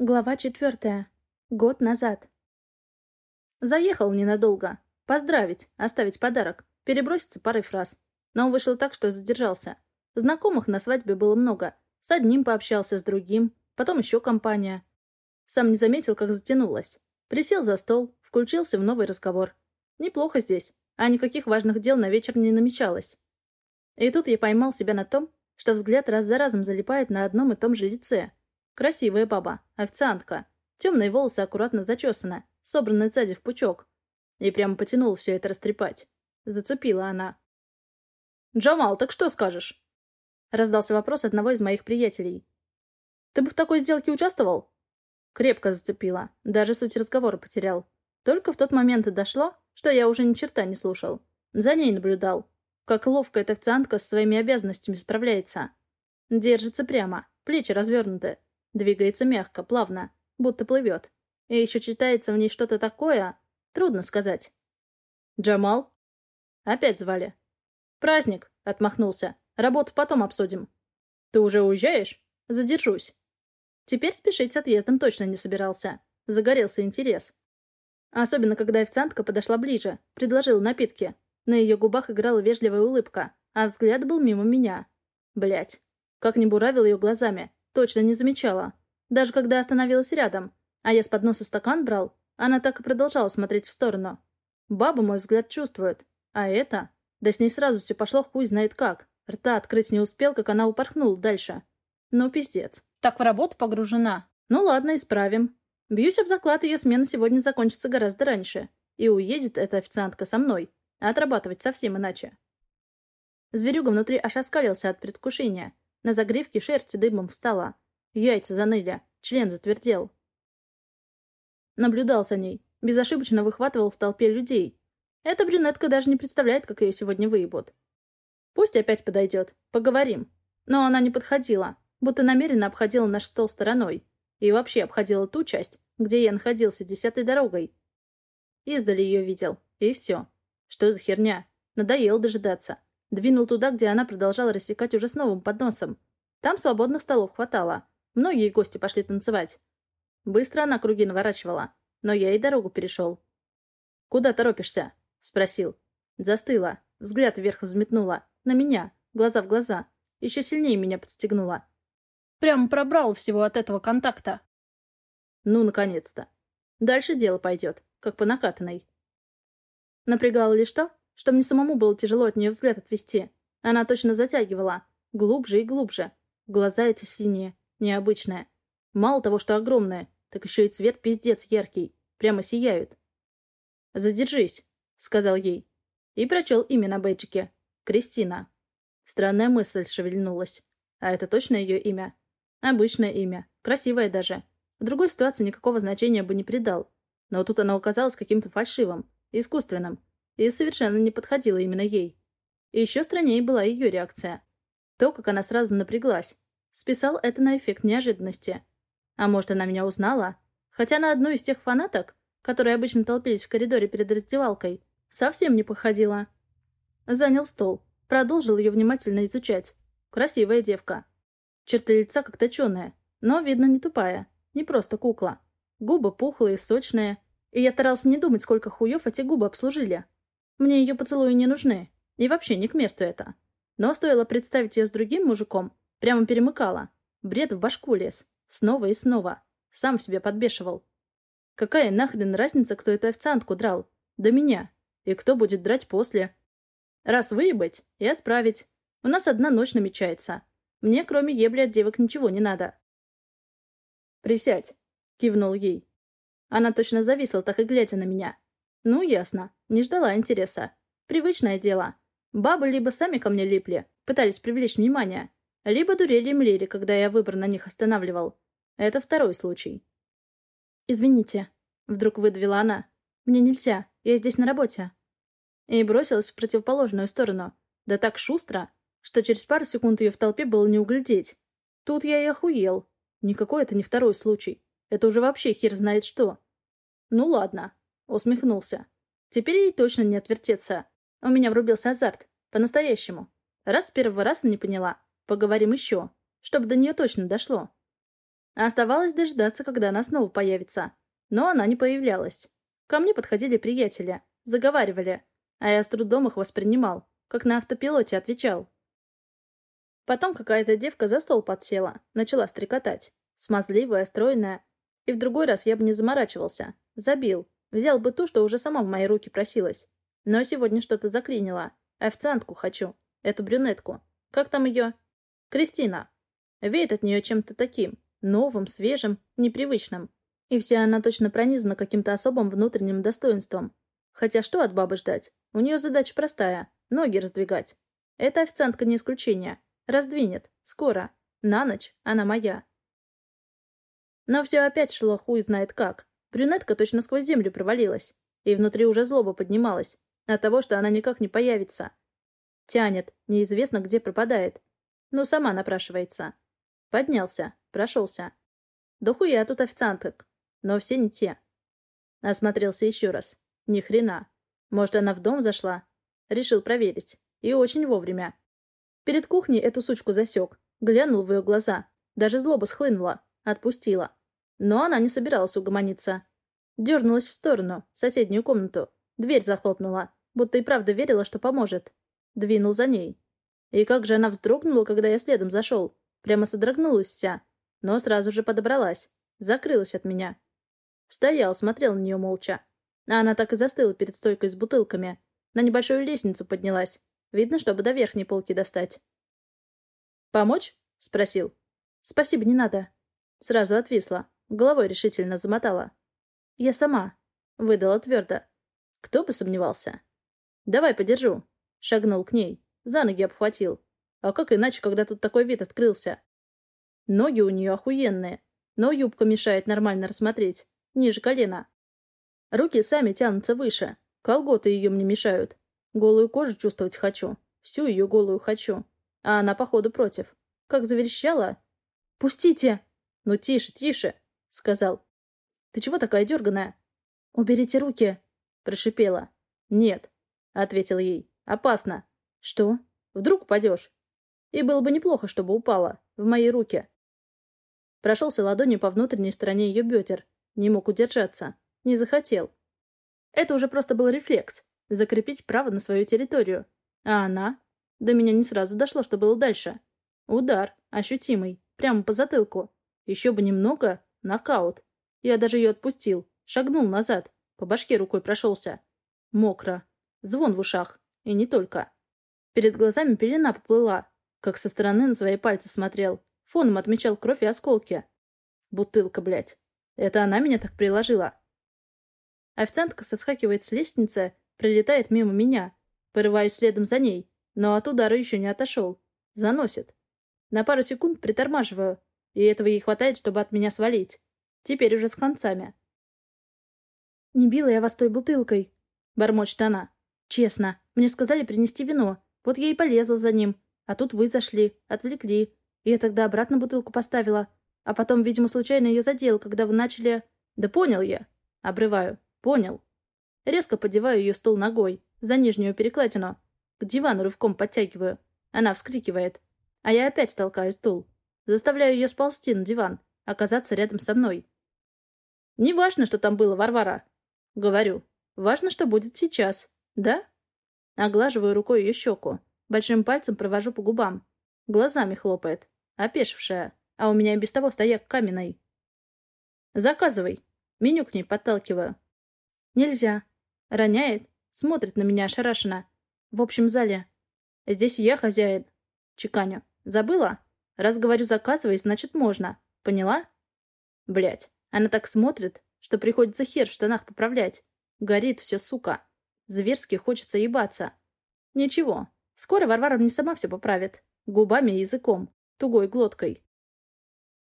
Глава четвертая. Год назад. Заехал ненадолго. Поздравить, оставить подарок, переброситься парой фраз. Но вышло так, что задержался. Знакомых на свадьбе было много. С одним пообщался, с другим. Потом еще компания. Сам не заметил, как затянулось. Присел за стол, включился в новый разговор. Неплохо здесь, а никаких важных дел на вечер не намечалось. И тут я поймал себя на том, что взгляд раз за разом залипает на одном и том же лице — Красивая баба, официантка. Темные волосы аккуратно зачесаны, собраны сзади в пучок. И прямо потянул все это растрепать. Зацепила она. «Джамал, так что скажешь?» Раздался вопрос одного из моих приятелей. «Ты бы в такой сделке участвовал?» Крепко зацепила. Даже суть разговора потерял. Только в тот момент и дошло, что я уже ни черта не слушал. За ней наблюдал. Как ловко эта официантка с своими обязанностями справляется. Держится прямо, плечи развернуты, Двигается мягко, плавно, будто плывет. И еще читается в ней что-то такое, трудно сказать. «Джамал?» «Опять звали». «Праздник», — отмахнулся. «Работу потом обсудим». «Ты уже уезжаешь?» «Задержусь». Теперь спешить с отъездом точно не собирался. Загорелся интерес. Особенно, когда официантка подошла ближе, предложила напитки. На ее губах играла вежливая улыбка, а взгляд был мимо меня. Блять. Как не буравил ее глазами, Точно не замечала. Даже когда остановилась рядом, а я с подноса стакан брал, она так и продолжала смотреть в сторону. Баба мой взгляд чувствует. А это? Да с ней сразу все пошло хуй знает как. Рта открыть не успел, как она упорхнула дальше. Ну, пиздец. Так в работу погружена. Ну ладно, исправим. Бьюсь об заклад, ее смена сегодня закончится гораздо раньше. И уедет эта официантка со мной. А отрабатывать совсем иначе. Зверюга внутри аж оскалился от предвкушения. На загривке шерсти дымом встала. Яйца заныли, член затвердел. Наблюдал за ней. Безошибочно выхватывал в толпе людей. Эта брюнетка даже не представляет, как ее сегодня выебут. Пусть опять подойдет. Поговорим. Но она не подходила. Будто намеренно обходила наш стол стороной. И вообще обходила ту часть, где я находился десятой дорогой. Издали ее видел. И все. Что за херня? Надоело дожидаться. Двинул туда, где она продолжала рассекать уже с новым подносом. Там свободных столов хватало. Многие гости пошли танцевать. Быстро она круги наворачивала, но я и дорогу перешел. «Куда торопишься?» — спросил. Застыла, взгляд вверх взметнула. На меня, глаза в глаза. Еще сильнее меня подстегнула. Прямо пробрал всего от этого контакта. Ну, наконец-то. Дальше дело пойдет, как по накатанной. Напрягало лишь то, что мне самому было тяжело от нее взгляд отвести. Она точно затягивала. Глубже и глубже. Глаза эти синие, необычные. Мало того, что огромные, так еще и цвет пиздец яркий. Прямо сияют. «Задержись», — сказал ей. И прочел имя на бейджике. Кристина. Странная мысль шевельнулась. А это точно ее имя? Обычное имя. Красивое даже. В другой ситуации никакого значения бы не придал. Но тут оно оказалось каким-то фальшивым, искусственным, и совершенно не подходила именно ей. И еще страннее была ее реакция. То, как она сразу напряглась. Списал это на эффект неожиданности. А может, она меня узнала? Хотя на одну из тех фанаток, которые обычно толпились в коридоре перед раздевалкой, совсем не походила. Занял стол. Продолжил ее внимательно изучать. Красивая девка. Черты лица как точеные, но, видно, не тупая. Не просто кукла. Губы пухлые, сочные. И я старался не думать, сколько хуев эти губы обслужили. Мне ее поцелуи не нужны. И вообще не к месту это. Но стоило представить ее с другим мужиком, прямо перемыкала. Бред в башку лез. Снова и снова. Сам в себе подбешивал. Какая нахрен разница, кто эту официантку драл? До меня. И кто будет драть после? Раз выебать и отправить. У нас одна ночь намечается. Мне, кроме ебли от девок, ничего не надо. «Присядь», — кивнул ей. Она точно зависла, так и глядя на меня. Ну, ясно. Не ждала интереса. Привычное дело. Бабы либо сами ко мне липли, пытались привлечь внимание, либо дурели и млели, когда я выбор на них останавливал. Это второй случай. «Извините», — вдруг выдавила она. «Мне нельзя. Я здесь на работе». И бросилась в противоположную сторону. Да так шустро, что через пару секунд ее в толпе было не углядеть. Тут я и охуел. Никакой это не второй случай. Это уже вообще хер знает что. Ну ладно, Усмехнулся. Теперь ей точно не отвертеться. У меня врубился азарт. По-настоящему. Раз с первого раза не поняла. Поговорим еще. Чтобы до нее точно дошло. Оставалось дождаться, когда она снова появится. Но она не появлялась. Ко мне подходили приятели, заговаривали, а я с трудом их воспринимал, как на автопилоте отвечал. Потом какая-то девка за стол подсела, начала стрекотать. Смазливая, стройная. И в другой раз я бы не заморачивался. Забил. Взял бы ту, что уже сама в мои руки просилась. Но сегодня что-то заклинило. Официантку хочу. Эту брюнетку. Как там ее? Кристина. Веет от нее чем-то таким. Новым, свежим, непривычным. И вся она точно пронизана каким-то особым внутренним достоинством. Хотя что от бабы ждать? У нее задача простая — ноги раздвигать. Эта официантка не исключение. Раздвинет. Скоро. На ночь. Она моя. Но все опять шло хуй знает как. Брюнетка точно сквозь землю провалилась. И внутри уже злоба поднималась. От того, что она никак не появится. Тянет. Неизвестно, где пропадает. Ну, сама напрашивается. Поднялся. Прошелся. Да хуя тут официанток. Но все не те. Осмотрелся еще раз. Ни хрена. Может, она в дом зашла? Решил проверить. И очень вовремя. Перед кухней эту сучку засек. Глянул в ее глаза. Даже злоба схлынула. Отпустила. Но она не собиралась угомониться. Дернулась в сторону, в соседнюю комнату. Дверь захлопнула, будто и правда верила, что поможет. Двинул за ней. И как же она вздрогнула, когда я следом зашел. Прямо содрогнулась вся. Но сразу же подобралась. Закрылась от меня. Стоял, смотрел на нее молча. А она так и застыла перед стойкой с бутылками. На небольшую лестницу поднялась. Видно, чтобы до верхней полки достать. «Помочь?» — спросил. «Спасибо, не надо». Сразу отвисла. Головой решительно замотала. «Я сама», — выдала твердо. Кто бы сомневался. «Давай подержу». Шагнул к ней. За ноги обхватил. А как иначе, когда тут такой вид открылся? Ноги у нее охуенные, но юбка мешает нормально рассмотреть. Ниже колена. Руки сами тянутся выше. Колготы ее мне мешают. Голую кожу чувствовать хочу. Всю ее голую хочу. А она, походу, против. Как заверещала. «Пустите!» «Ну, тише, тише!» — сказал. «Ты чего такая дерганая?» «Уберите руки!» — прошипела. «Нет», — ответил ей. «Опасно». «Что? Вдруг упадешь?» «И было бы неплохо, чтобы упала. В мои руки». Прошелся ладонью по внутренней стороне ее бедер. Не мог удержаться. Не захотел. Это уже просто был рефлекс закрепить право на свою территорию. А она? До меня не сразу дошло, что было дальше. Удар, ощутимый, прямо по затылку. Еще бы немного, нокаут. Я даже ее отпустил, шагнул назад, по башке рукой прошелся. Мокро. Звон в ушах. И не только. Перед глазами пелена поплыла, как со стороны на свои пальцы смотрел. Фоном отмечал кровь и осколки. Бутылка, блядь. Это она меня так приложила. Официантка соскакивает с лестницы Прилетает мимо меня. Порываюсь следом за ней, но от удара еще не отошел. Заносит. На пару секунд притормаживаю, и этого ей хватает, чтобы от меня свалить. Теперь уже с концами. «Не била я вас той бутылкой», — бормочет она. «Честно, мне сказали принести вино. Вот я и полезла за ним. А тут вы зашли, отвлекли. И я тогда обратно бутылку поставила. А потом, видимо, случайно ее задел, когда вы начали... Да понял я. Обрываю. Понял. Резко подеваю ее стул ногой, за нижнюю перекладину. К дивану рывком подтягиваю. Она вскрикивает. А я опять толкаю стул. Заставляю ее сползти на диван, оказаться рядом со мной. «Не важно, что там было, Варвара». Говорю. «Важно, что будет сейчас. Да?» Оглаживаю рукой ее щеку. Большим пальцем провожу по губам. Глазами хлопает. Опешившая. А у меня без того стояк каменный. «Заказывай». Меню к ней подталкиваю. «Нельзя. Роняет, смотрит на меня ошарашенно. В общем зале. Здесь я хозяин. Чеканю. Забыла? Раз говорю заказывай, значит можно. Поняла? Блять, она так смотрит, что приходится хер в штанах поправлять. Горит все, сука. Зверски хочется ебаться. Ничего, скоро Варвара мне сама все поправит. Губами и языком. Тугой глоткой.